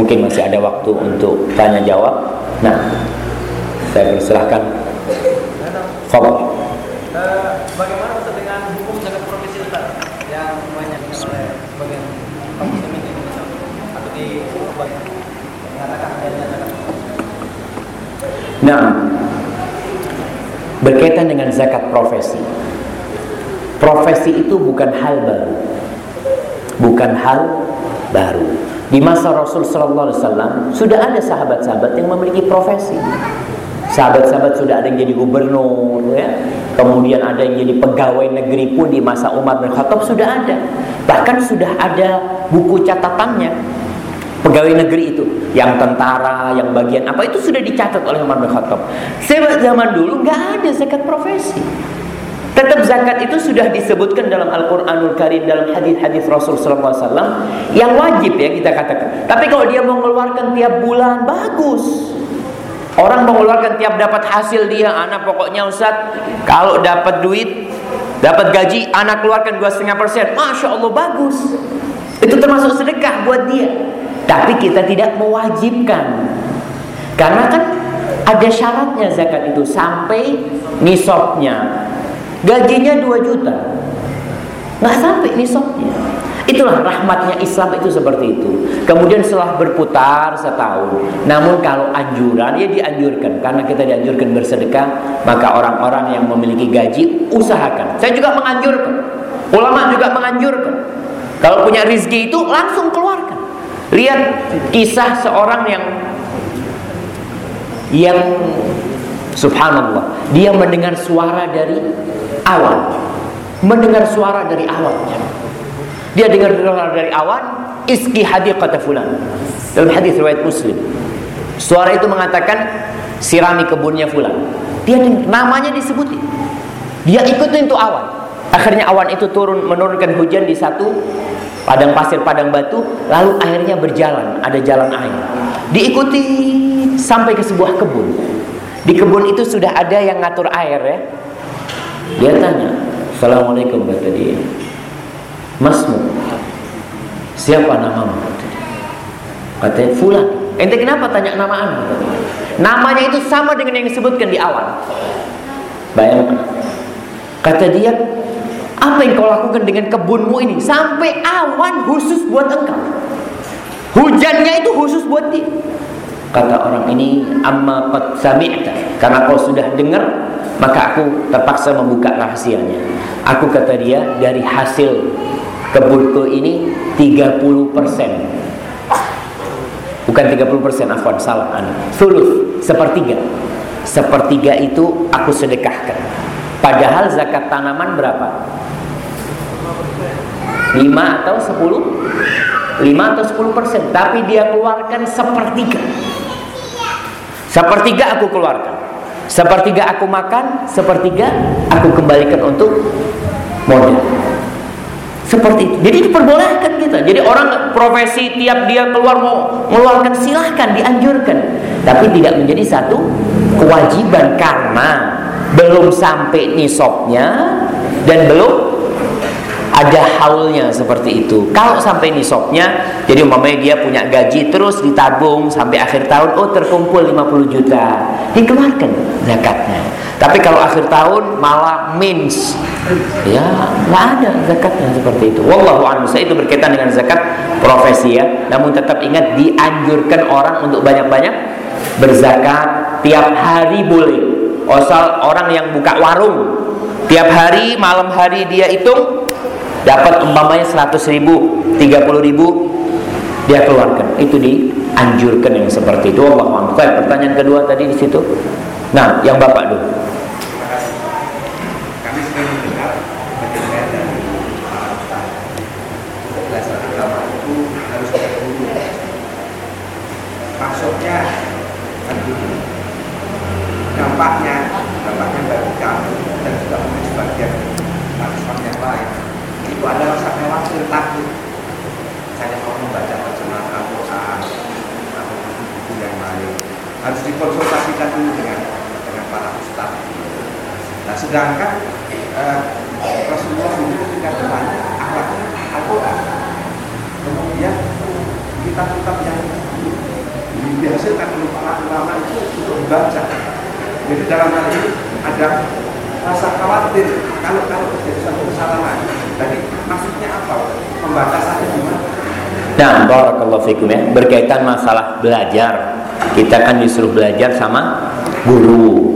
Mungkin masih ada waktu untuk tanya jawab. Nah, saya persilahkan. Khobar. Bagaimana Ustaz dengan hukum zakat profesi Ustaz yang banyak oleh bagian kaum muslimin di Indonesia atau di banyak mengatakan adanya zakat Nah, berkaitan dengan zakat profesi. Profesi itu bukan hal baru. Bukan hal baru. Di masa Rasul sallallahu alaihi wasallam sudah ada sahabat-sahabat yang memiliki profesi. Sahabat-sahabat sudah ada yang jadi gubernur ya. Kemudian ada yang jadi pegawai negeri pun di masa Umar bin Khattab sudah ada. Bahkan sudah ada buku catatannya pegawai negeri itu yang tentara, yang bagian apa itu sudah dicatat oleh Umar bin Khattab. Sebab zaman dulu nggak ada zakat profesi. Tetap zakat itu sudah disebutkan dalam Al-Quranul Karim dalam hadis-hadis Rasul Wasallam yang wajib ya kita katakan. Tapi kalau dia mengeluarkan tiap bulan bagus. Orang mengeluarkan tiap dapat hasil dia, anak pokoknya Ustaz, kalau dapat duit, dapat gaji, anak keluarkan dua setengah persen, masya Allah bagus. Itu termasuk sedekah buat dia. Tapi kita tidak mewajibkan. Karena kan ada syaratnya zakat itu sampai nisabnya. Gajinya 2 juta. Nggak sampai nisabnya. Itulah rahmatnya Islam itu seperti itu. Kemudian setelah berputar setahun, namun kalau anjuran ya dianjurkan karena kita dianjurkan bersedekah, maka orang-orang yang memiliki gaji usahakan. Saya juga menganjurkan. Ulama juga menganjurkan. Kalau punya rizki itu langsung keluarkan. Lihat kisah seorang yang yang subhanallah, dia mendengar suara dari awan. Mendengar suara dari awan. Dia dengar suara dari awan, iski hadiqata fulan. Dalam hadis riwayat Muslim. Suara itu mengatakan sirami kebunnya fulan. Dia namanya disebutin. Dia ikutin itu awan. Akhirnya awan itu turun menurunkan hujan di satu padang pasir padang batu, lalu akhirnya berjalan, ada jalan air. Diikuti sampai ke sebuah kebun. Di kebun itu sudah ada yang ngatur air ya. Dia tanya, Assalamualaikum kata dia. Masmu Siapa namamu? Katanya Fulan Ente kenapa tanya nama anda? Namanya itu sama dengan yang disebutkan di awal Bayangkan Kata dia Apa yang kau lakukan dengan kebunmu ini Sampai awan khusus buat engkau Hujannya itu khusus buat dia Kata orang ini Amma qad sami'ta. Karena kau sudah dengar Maka aku terpaksa membuka rahasianya. Aku kata dia dari hasil kebunku ini 30 persen. Bukan 30 persen afwan salah anu. Sulus sepertiga. Sepertiga itu aku sedekahkan. Padahal zakat tanaman berapa? 5 atau 10 5 atau 10 persen. Tapi dia keluarkan sepertiga sepertiga aku keluarkan sepertiga aku makan sepertiga aku kembalikan untuk modal seperti itu. Jadi diperbolehkan kita. Jadi orang profesi tiap dia keluar mau mengeluarkan silahkan dianjurkan. Tapi tidak menjadi satu kewajiban karena belum sampai nisabnya dan belum ada haulnya seperti itu. Kalau sampai nisabnya, jadi umpamanya dia punya gaji terus ditabung sampai akhir tahun, oh terkumpul 50 juta, dikeluarkan zakatnya. Tapi kalau akhir tahun malah mins, ya nggak ada zakatnya seperti itu. Wallahu a'lam. Itu berkaitan dengan zakat profesi ya. Namun tetap ingat dianjurkan orang untuk banyak-banyak berzakat tiap hari boleh. Osal orang yang buka warung tiap hari malam hari dia hitung dapat umpamanya 100 ribu 30 ribu dia keluarkan. Itu dianjurkan yang seperti itu. Allah pertanyaan kedua tadi di situ. Nah yang bapak dulu. Dampaknya dampaknya bagi kami dan juga mungkin sebagian mahasiswa yang lain itu adalah sampai waktu takut saya mau membaca terjemahan Al-Quran atau buku yang lain harus dikonsultasikan dulu dengan dengan para ustaz nah sedangkan eh, Rasulullah itu ketika bertanya akhlaknya Al-Quran kemudian kitab-kitab yang membaca. Jadi dalam hal ini ada rasa khawatir kalau kalau terjadi satu kesalahan. Jadi maksudnya apa? Pembatasannya gimana? Nah, barakallahu fikum ya. Berkaitan masalah belajar. Kita kan disuruh belajar sama guru.